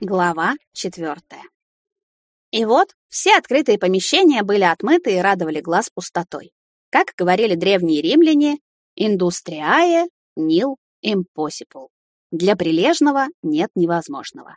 Глава четвертая. И вот все открытые помещения были отмыты и радовали глаз пустотой. Как говорили древние римляне, индустриае нил impossible. Для прилежного нет невозможного.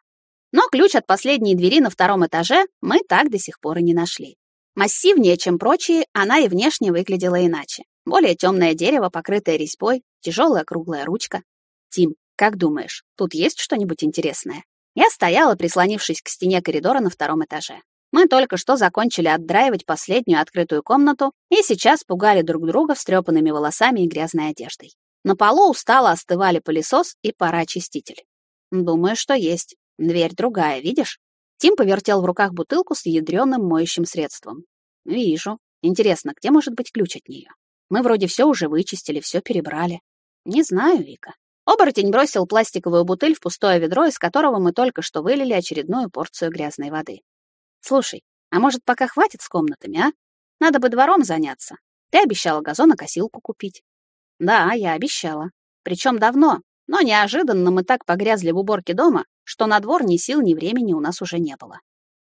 Но ключ от последней двери на втором этаже мы так до сих пор и не нашли. Массивнее, чем прочие, она и внешне выглядела иначе. Более темное дерево, покрытое резьбой, тяжелая круглая ручка. Тим, как думаешь, тут есть что-нибудь интересное? Я стояла, прислонившись к стене коридора на втором этаже. Мы только что закончили отдраивать последнюю открытую комнату и сейчас пугали друг друга встрепанными волосами и грязной одеждой. На полу устало остывали пылесос и пара-очиститель. Думаю, что есть. Дверь другая, видишь? Тим повертел в руках бутылку с ядреным моющим средством. Вижу. Интересно, где может быть ключ от нее? Мы вроде все уже вычистили, все перебрали. Не знаю, Вика. Оборотень бросил пластиковую бутыль в пустое ведро, из которого мы только что вылили очередную порцию грязной воды. «Слушай, а может, пока хватит с комнатами, а? Надо бы двором заняться. Ты обещала газонокосилку купить». «Да, я обещала. Причем давно, но неожиданно мы так погрязли в уборке дома, что на двор ни сил, ни времени у нас уже не было».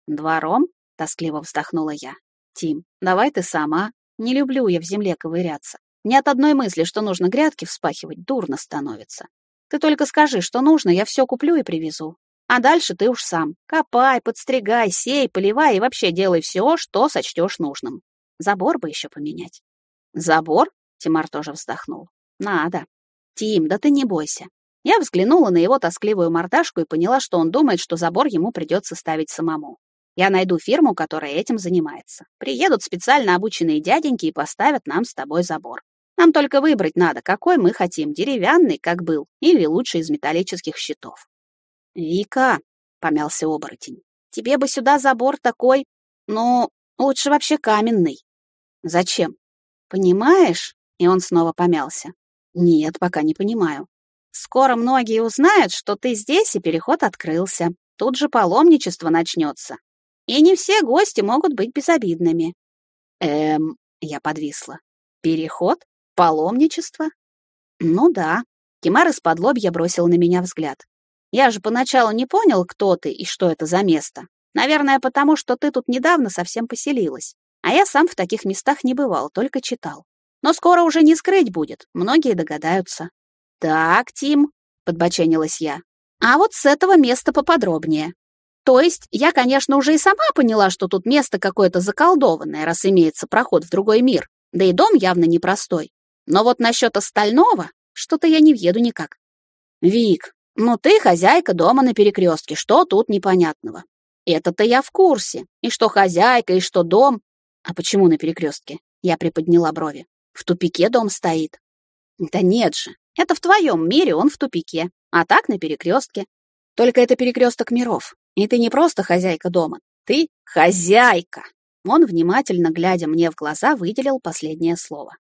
«Двором?» — тоскливо вздохнула я. «Тим, давай ты сама. Не люблю я в земле ковыряться. Ни от одной мысли, что нужно грядки вспахивать, дурно становится. Ты только скажи, что нужно, я все куплю и привезу. А дальше ты уж сам. Копай, подстригай, сей, поливай и вообще делай все, что сочтешь нужным. Забор бы еще поменять. Забор? Тимар тоже вздохнул. Надо. Тим, да ты не бойся. Я взглянула на его тоскливую мордашку и поняла, что он думает, что забор ему придется ставить самому. Я найду фирму, которая этим занимается. Приедут специально обученные дяденьки и поставят нам с тобой забор. Нам только выбрать надо, какой мы хотим, деревянный, как был, или лучше из металлических щитов. «Вика», — помялся оборотень, — «тебе бы сюда забор такой, ну, лучше вообще каменный». «Зачем?» «Понимаешь?» — и он снова помялся. «Нет, пока не понимаю. Скоро многие узнают, что ты здесь, и переход открылся. Тут же паломничество начнется. И не все гости могут быть безобидными». «Эм...» — я подвисла. «Переход? Паломничество? Ну да. Кимар из-под лобья бросил на меня взгляд. Я же поначалу не понял, кто ты и что это за место. Наверное, потому что ты тут недавно совсем поселилась. А я сам в таких местах не бывал, только читал. Но скоро уже не скрыть будет, многие догадаются. Так, Тим, подбоченилась я. А вот с этого места поподробнее. То есть, я, конечно, уже и сама поняла, что тут место какое-то заколдованное, раз имеется проход в другой мир. Да и дом явно непростой. Но вот насчет остального что-то я не въеду никак. Вик, ну ты хозяйка дома на перекрестке, что тут непонятного? Это-то я в курсе. И что хозяйка, и что дом. А почему на перекрестке? Я приподняла брови. В тупике дом стоит. Да нет же, это в твоем мире он в тупике, а так на перекрестке. Только это перекресток миров. И ты не просто хозяйка дома, ты хозяйка. Он, внимательно глядя мне в глаза, выделил последнее слово.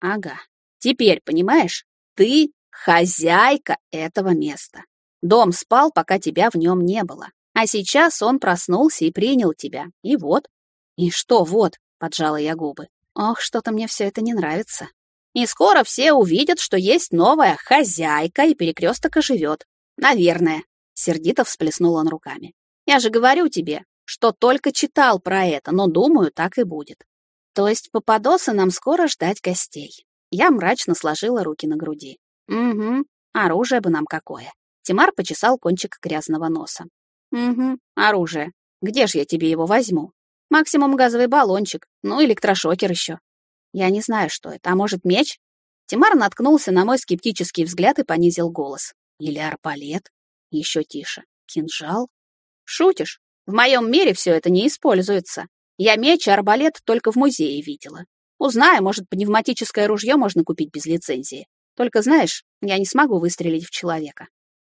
Ага. Теперь, понимаешь, ты хозяйка этого места. Дом спал, пока тебя в нем не было. А сейчас он проснулся и принял тебя. И вот. И что вот, поджала я губы. Ох, что-то мне все это не нравится. И скоро все увидят, что есть новая хозяйка, и перекресток оживет. Наверное. Сердито всплеснул он руками. Я же говорю тебе, что только читал про это, но думаю, так и будет. То есть попадосы нам скоро ждать гостей. Я мрачно сложила руки на груди. Угу, оружие бы нам какое. Тимар почесал кончик грязного носа. Угу, оружие. Где ж я тебе его возьму? Максимум газовый баллончик, ну электрошокер еще. Я не знаю, что это. А может, меч? Тимар наткнулся на мой скептический взгляд и понизил голос. Или арбалет? Еще тише. Кинжал? Шутишь? В моем мире все это не используется. Я меч и арбалет только в музее видела. Узнаю, может, пневматическое ружье можно купить без лицензии. Только знаешь, я не смогу выстрелить в человека.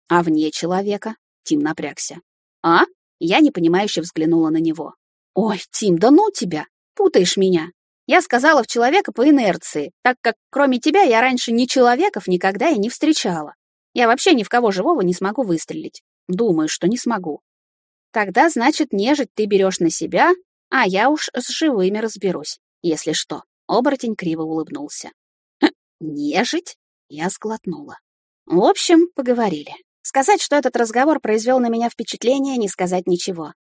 А вне человека? Тим напрягся. А? Я непонимающе взглянула на него. Ой, Тим, да ну тебя! Путаешь меня. Я сказала в человека по инерции, так как кроме тебя я раньше ни человеков никогда и не встречала. Я вообще ни в кого живого не смогу выстрелить. Думаю, что не смогу. Тогда, значит, нежить ты берешь на себя, а я уж с живыми разберусь, если что. Оборотень криво улыбнулся. Хм, нежить? Я сглотнула. В общем, поговорили. Сказать, что этот разговор произвел на меня впечатление, не сказать ничего.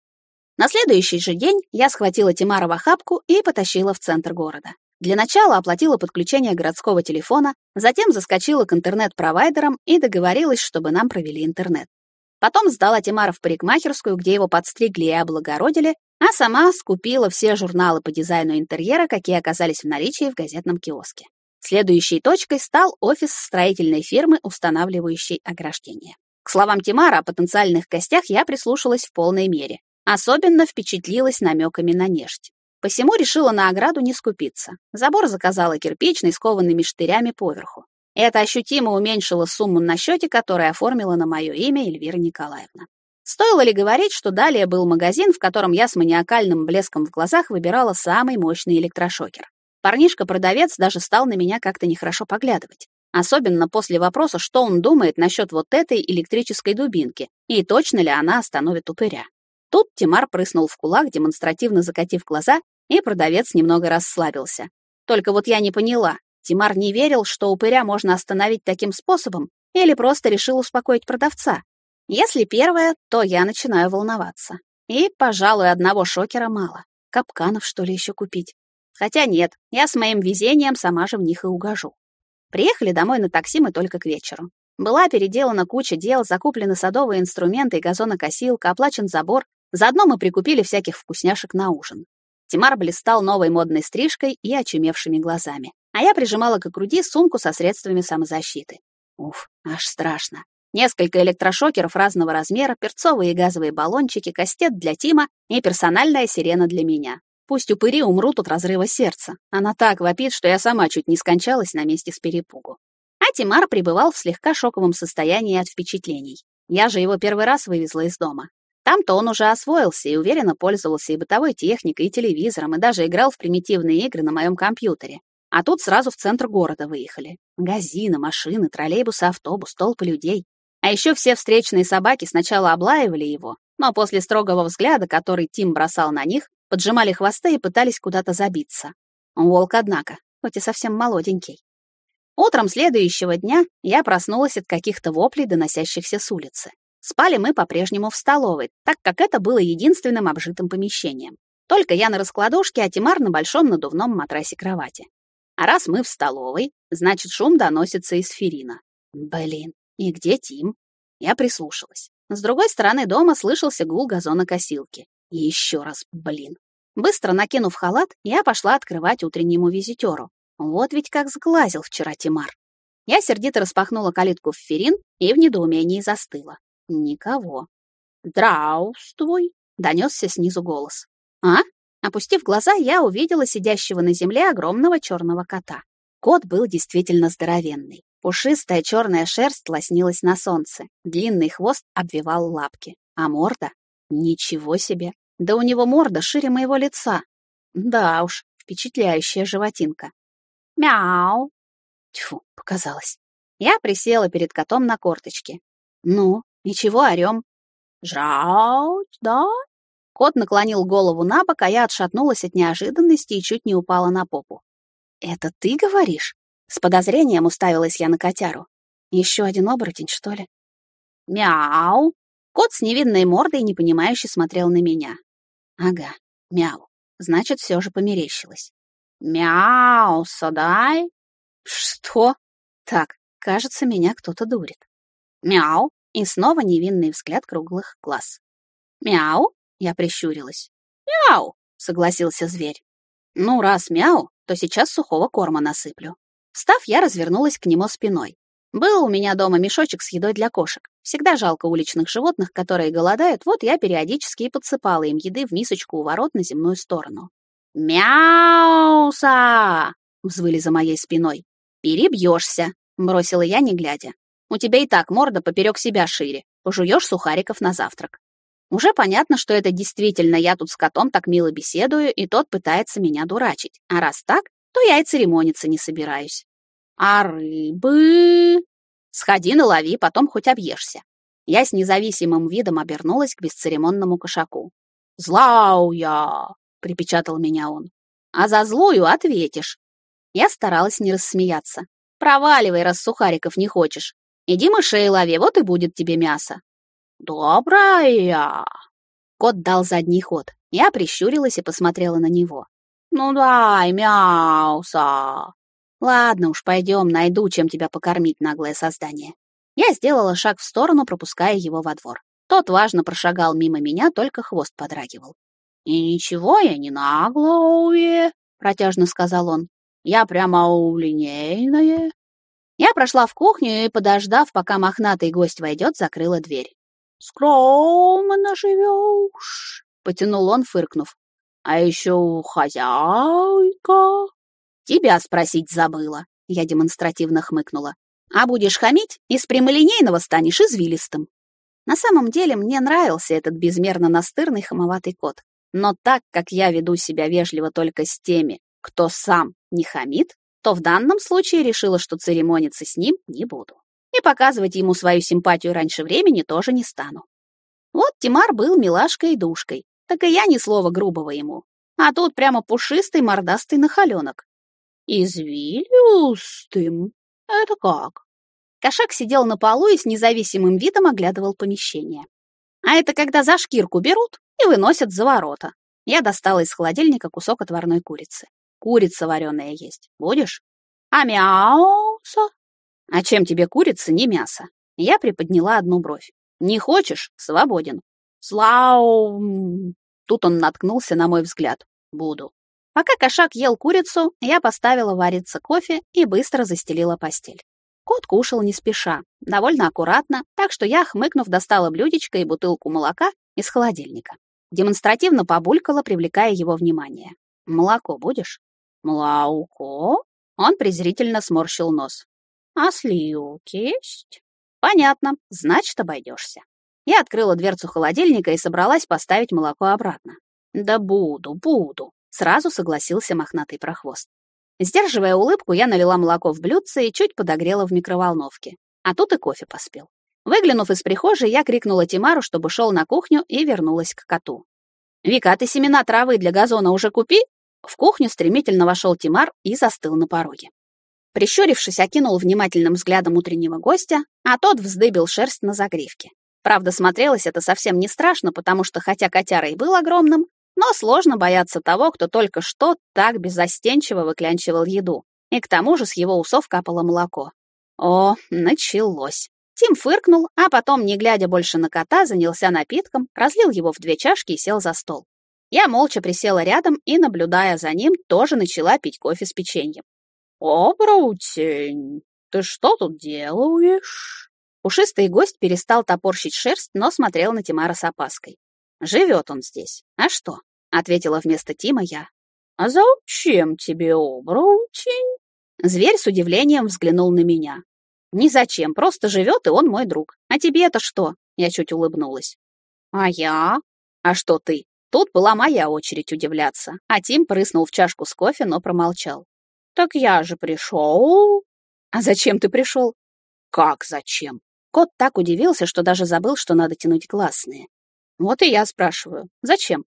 На следующий же день я схватила Тимара в охапку и потащила в центр города. Для начала оплатила подключение городского телефона, затем заскочила к интернет-провайдерам и договорилась, чтобы нам провели интернет. Потом сдала Тимара в парикмахерскую, где его подстригли и облагородили, а сама скупила все журналы по дизайну интерьера, какие оказались в наличии в газетном киоске. Следующей точкой стал офис строительной фирмы, устанавливающей ограждение. К словам Тимара о потенциальных гостях я прислушалась в полной мере. Особенно впечатлилась намеками на нежить. Посему решила на ограду не скупиться. Забор заказала кирпичный с коваными штырями поверху. Это ощутимо уменьшило сумму на счете, которую оформила на мое имя Эльвира Николаевна. Стоило ли говорить, что далее был магазин, в котором я с маниакальным блеском в глазах выбирала самый мощный электрошокер. Парнишка-продавец даже стал на меня как-то нехорошо поглядывать. Особенно после вопроса, что он думает насчет вот этой электрической дубинки и точно ли она остановит упыря. Тут Тимар прыснул в кулак, демонстративно закатив глаза, и продавец немного расслабился. Только вот я не поняла, Тимар не верил, что упыря можно остановить таким способом, или просто решил успокоить продавца. Если первое, то я начинаю волноваться. И, пожалуй, одного шокера мало. Капканов, что ли, еще купить? Хотя нет, я с моим везением сама же в них и угожу. Приехали домой на такси мы только к вечеру. Была переделана куча дел, закуплены садовые инструменты и газонокосилка, оплачен забор. Заодно мы прикупили всяких вкусняшек на ужин. Тимар блистал новой модной стрижкой и очумевшими глазами. А я прижимала к груди сумку со средствами самозащиты. Уф, аж страшно. Несколько электрошокеров разного размера, перцовые и газовые баллончики, кастет для Тима и персональная сирена для меня. Пусть упыри умрут от разрыва сердца. Она так вопит, что я сама чуть не скончалась на месте с перепугу. А Тимар пребывал в слегка шоковом состоянии от впечатлений. Я же его первый раз вывезла из дома. Там-то он уже освоился и уверенно пользовался и бытовой техникой, и телевизором, и даже играл в примитивные игры на моем компьютере. А тут сразу в центр города выехали. Магазины, машины, троллейбусы, автобус, толпы людей. А еще все встречные собаки сначала облаивали его, но после строгого взгляда, который Тим бросал на них, поджимали хвосты и пытались куда-то забиться. Волк, однако, хоть и совсем молоденький. Утром следующего дня я проснулась от каких-то воплей, доносящихся с улицы. Спали мы по-прежнему в столовой, так как это было единственным обжитым помещением. Только я на раскладушке, а Тимар на большом надувном матрасе кровати. А раз мы в столовой, значит, шум доносится из Ферина. Блин, и где Тим? Я прислушалась. С другой стороны дома слышался гул газонокосилки. И еще раз, блин. Быстро накинув халат, я пошла открывать утреннему визитеру. Вот ведь как сглазил вчера Тимар. Я сердито распахнула калитку в Ферин и в недоумении застыла. Никого. «Здравствуй!» — донесся снизу голос. «А?» Опустив глаза, я увидела сидящего на земле огромного черного кота. Кот был действительно здоровенный. Пушистая черная шерсть лоснилась на солнце, длинный хвост обвивал лапки, а морда — ничего себе! Да у него морда шире моего лица. Да уж, впечатляющая животинка. Мяу. Тьфу, показалось. Я присела перед котом на корточке. Ну, ничего, орем. Жрать, да? Кот наклонил голову на бок, а я отшатнулась от неожиданности и чуть не упала на попу. «Это ты говоришь?» С подозрением уставилась я на котяру. «Еще один оборотень, что ли?» «Мяу!» Кот с невинной мордой непонимающе смотрел на меня. Ага, мяу. Значит, все же померещилось. Мяу, содай. Что? Так, кажется, меня кто-то дурит. Мяу. И снова невинный взгляд круглых глаз. Мяу. Я прищурилась. Мяу, согласился зверь. Ну, раз мяу, то сейчас сухого корма насыплю. Встав, я развернулась к нему спиной. Был у меня дома мешочек с едой для кошек. Всегда жалко уличных животных, которые голодают, вот я периодически и подсыпала им еды в мисочку у ворот на земную сторону. «Мяуса!» — взвыли за моей спиной. «Перебьешься!» — бросила я, не глядя. «У тебя и так морда поперек себя шире. Пожуешь сухариков на завтрак». Уже понятно, что это действительно я тут с котом так мило беседую, и тот пытается меня дурачить. А раз так, то я и церемониться не собираюсь. А рыбы... Сходи налови, потом хоть объешься. Я с независимым видом обернулась к бесцеремонному кошаку. «Злау я!» — припечатал меня он. «А за злую ответишь». Я старалась не рассмеяться. «Проваливай, раз сухариков не хочешь. Иди мышей лови, вот и будет тебе мясо. Добрая. Кот дал задний ход. Я прищурилась и посмотрела на него. Ну дай мяуса. Ладно уж, пойдем, найду, чем тебя покормить, наглое создание. Я сделала шаг в сторону, пропуская его во двор. Тот важно прошагал мимо меня, только хвост подрагивал. «И ничего я не наглое», — протяжно сказал он. «Я прямо линейное». Я прошла в кухню и, подождав, пока мохнатый гость войдет, закрыла дверь. «Скромно живешь», — потянул он, фыркнув. «А еще хозяйка». «Тебя спросить забыла», — я демонстративно хмыкнула. «А будешь хамить, из прямолинейного станешь извилистым». На самом деле мне нравился этот безмерно настырный хамоватый кот. Но так как я веду себя вежливо только с теми, кто сам не хамит, то в данном случае решила, что церемониться с ним не буду. И показывать ему свою симпатию раньше времени тоже не стану. Вот Тимар был милашкой и душкой, так и я ни слова грубого ему. А тут прямо пушистый мордастый нахаленок. Извилюстым? Это как? Кошак сидел на полу и с независимым видом оглядывал помещение. А это когда за шкирку берут и выносят за ворота. Я достала из холодильника кусок отварной курицы. Курица вареная есть. Будешь? А мясо? А чем тебе курица, не мясо? Я приподняла одну бровь. Не хочешь? Свободен. Слау... Тут он наткнулся на мой взгляд. Буду. Пока кошак ел курицу, я поставила вариться кофе и быстро застелила постель. Кот кушал не спеша, довольно аккуратно, так что я, хмыкнув, достала блюдечко и бутылку молока из холодильника. Демонстративно побулькала, привлекая его внимание. «Молоко будешь?» «Молоко?» Он презрительно сморщил нос. «А сливки есть?» «Понятно, значит, обойдешься». Я открыла дверцу холодильника и собралась поставить молоко обратно. «Да буду, буду», — сразу согласился мохнатый прохвост. Сдерживая улыбку, я налила молоко в блюдце и чуть подогрела в микроволновке. А тут и кофе поспел. Выглянув из прихожей, я крикнула Тимару, чтобы шел на кухню, и вернулась к коту. «Вика, а ты семена травы для газона уже купи?» В кухню стремительно вошел Тимар и застыл на пороге. Прищурившись, окинул внимательным взглядом утреннего гостя, а тот вздыбил шерсть на загривке. Правда, смотрелось это совсем не страшно, потому что хотя котяра и был огромным, но сложно бояться того, кто только что так беззастенчиво выклянчивал еду. И к тому же с его усов капало молоко. О, началось. Тим фыркнул, а потом, не глядя больше на кота, занялся напитком, разлил его в две чашки и сел за стол. Я молча присела рядом и, наблюдая за ним, тоже начала пить кофе с печеньем. «О, Браутень, ты что тут делаешь?» Пушистый гость перестал топорщить шерсть, но смотрел на Тимара с опаской. Живет он здесь. А что? Ответила вместо Тима я. А зачем тебе обручень? Зверь с удивлением взглянул на меня. Ни зачем, просто живет, и он мой друг. А тебе это что? Я чуть улыбнулась. А я? А что ты? Тут была моя очередь удивляться, а Тим прыснул в чашку с кофе, но промолчал. «Так я же пришел». «А зачем ты пришел?» «Как зачем?» Кот так удивился, что даже забыл, что надо тянуть гласные. Вот и я спрашиваю, зачем?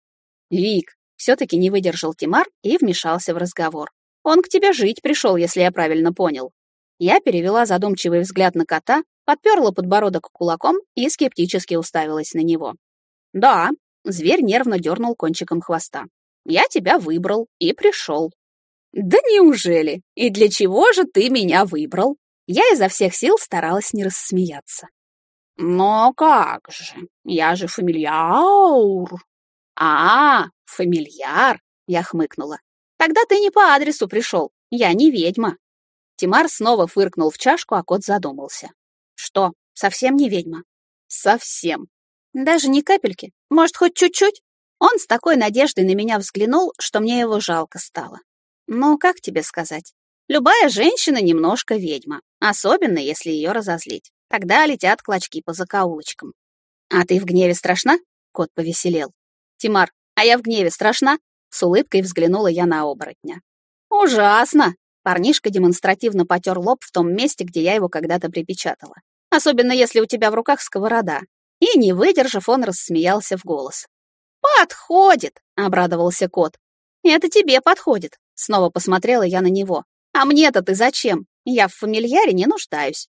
Вик, все-таки не выдержал Тимар и вмешался в разговор. Он к тебе жить пришел, если я правильно понял. Я перевела задумчивый взгляд на кота, подперла подбородок кулаком и скептически уставилась на него. Да, зверь нервно дернул кончиком хвоста. Я тебя выбрал и пришел. Да неужели? И для чего же ты меня выбрал? Я изо всех сил старалась не рассмеяться. «Но как же? Я же фамильяр!» «А, фамильяр!» — я хмыкнула. «Тогда ты не по адресу пришел. Я не ведьма». Тимар снова фыркнул в чашку, а кот задумался. «Что, совсем не ведьма?» «Совсем. Даже ни капельки. Может, хоть чуть-чуть?» Он с такой надеждой на меня взглянул, что мне его жалко стало. «Ну, как тебе сказать? Любая женщина немножко ведьма, особенно если ее разозлить. Тогда летят клочки по закоулочкам. «А ты в гневе страшна?» — кот повеселел. «Тимар, а я в гневе страшна?» С улыбкой взглянула я на оборотня. «Ужасно!» Парнишка демонстративно потер лоб в том месте, где я его когда-то припечатала. «Особенно если у тебя в руках сковорода». И, не выдержав, он рассмеялся в голос. «Подходит!» — обрадовался кот. «Это тебе подходит!» — снова посмотрела я на него. «А мне-то ты зачем? Я в фамильяре не нуждаюсь.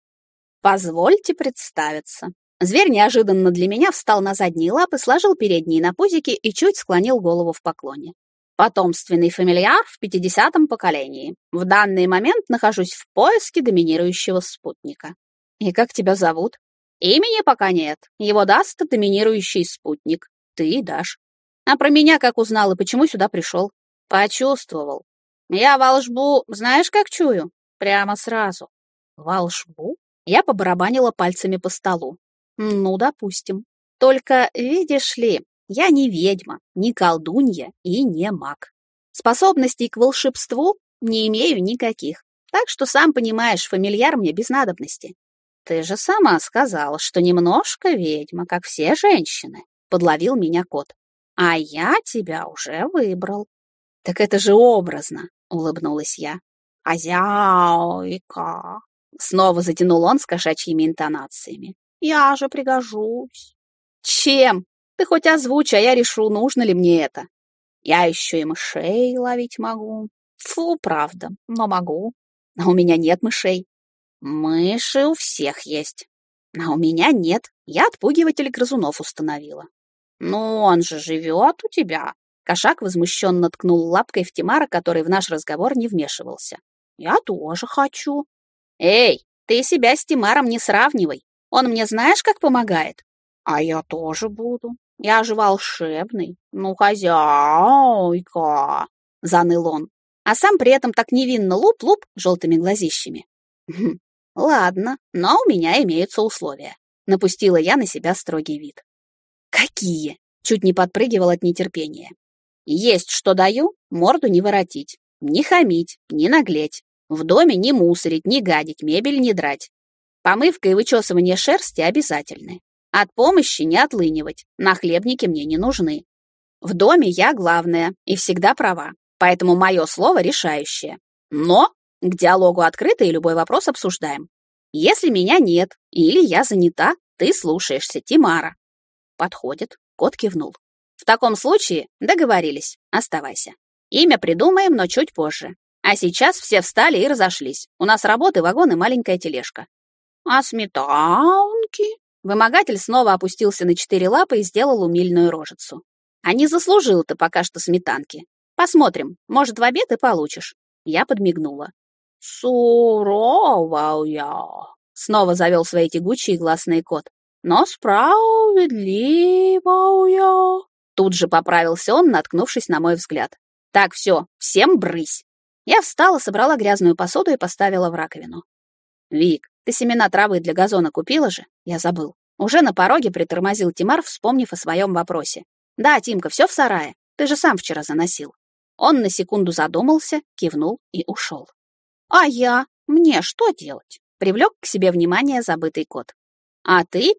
Позвольте представиться. Зверь неожиданно для меня встал на задние лапы, сложил передние на пузике и чуть склонил голову в поклоне. Потомственный фамильяр в пятидесятом поколении. В данный момент нахожусь в поиске доминирующего спутника. И как тебя зовут? Имени пока нет. Его даст доминирующий спутник. Ты дашь. А про меня как узнал и почему сюда пришел? Почувствовал. Я волшбу, знаешь, как чую? Прямо сразу. Волшбу? Я побарабанила пальцами по столу. Ну, допустим. Только, видишь ли, я не ведьма, не колдунья и не маг. Способностей к волшебству не имею никаких, так что, сам понимаешь, фамильяр мне без надобности. Ты же сама сказала, что немножко ведьма, как все женщины, подловил меня кот. А я тебя уже выбрал. Так это же образно, улыбнулась я. Хозяйка. Снова затянул он с кошачьими интонациями. Я же пригожусь. Чем? Ты хоть озвучь, а я решу, нужно ли мне это. Я еще и мышей ловить могу. Фу, правда, но могу. А у меня нет мышей. Мыши у всех есть. А у меня нет. Я отпугиватель грызунов установила. Ну, он же живет у тебя. Кошак возмущенно ткнул лапкой в Тимара, который в наш разговор не вмешивался. Я тоже хочу. Эй, ты себя с Тимаром не сравнивай. Он мне знаешь, как помогает? А я тоже буду. Я же волшебный. Ну, хозяйка, заныл он. А сам при этом так невинно луп-луп желтыми глазищами. Хм, ладно, но у меня имеются условия. Напустила я на себя строгий вид. Какие? Чуть не подпрыгивал от нетерпения. Есть что даю, морду не воротить, не хамить, не наглеть. В доме не мусорить, не гадить, мебель не драть. Помывка и вычесывание шерсти обязательны. От помощи не отлынивать, нахлебники мне не нужны. В доме я главная и всегда права, поэтому мое слово решающее. Но к диалогу открыто и любой вопрос обсуждаем. Если меня нет или я занята, ты слушаешься Тимара. Подходит, кот кивнул. В таком случае договорились, оставайся. Имя придумаем, но чуть позже. А сейчас все встали и разошлись. У нас работы, вагон и маленькая тележка. А сметанки? Вымогатель снова опустился на четыре лапы и сделал умильную рожицу. А не заслужил ты пока что сметанки. Посмотрим, может, в обед и получишь. Я подмигнула. Суровая. Снова завел свои тягучие гласные кот. Но справедливая. Тут же поправился он, наткнувшись на мой взгляд. Так, все, всем брысь. Я встала, собрала грязную посуду и поставила в раковину. Вик, ты семена травы для газона купила же? Я забыл. Уже на пороге притормозил Тимар, вспомнив о своем вопросе. Да, Тимка, все в сарае. Ты же сам вчера заносил. Он на секунду задумался, кивнул и ушел. А я? Мне что делать? Привлек к себе внимание забытый кот. А ты?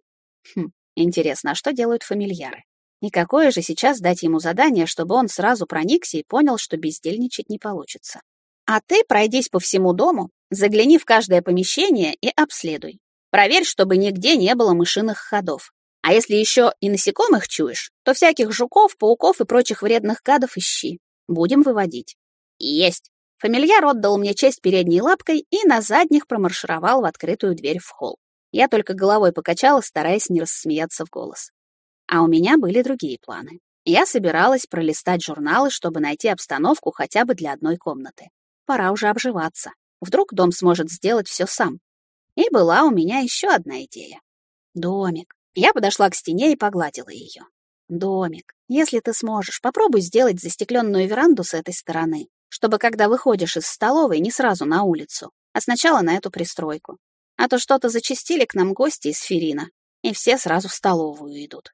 Хм, интересно, а что делают фамильяры? И какое же сейчас дать ему задание, чтобы он сразу проникся и понял, что бездельничать не получится? А ты пройдись по всему дому, загляни в каждое помещение и обследуй. Проверь, чтобы нигде не было мышиных ходов. А если еще и насекомых чуешь, то всяких жуков, пауков и прочих вредных гадов ищи. Будем выводить. Есть. Фамильяр отдал мне честь передней лапкой и на задних промаршировал в открытую дверь в холл. Я только головой покачала, стараясь не рассмеяться в голос. А у меня были другие планы. Я собиралась пролистать журналы, чтобы найти обстановку хотя бы для одной комнаты пора уже обживаться. Вдруг дом сможет сделать все сам. И была у меня еще одна идея. Домик. Я подошла к стене и погладила ее. Домик. Если ты сможешь, попробуй сделать застекленную веранду с этой стороны, чтобы когда выходишь из столовой, не сразу на улицу, а сначала на эту пристройку. А то что-то зачастили к нам гости из Ферина, и все сразу в столовую идут.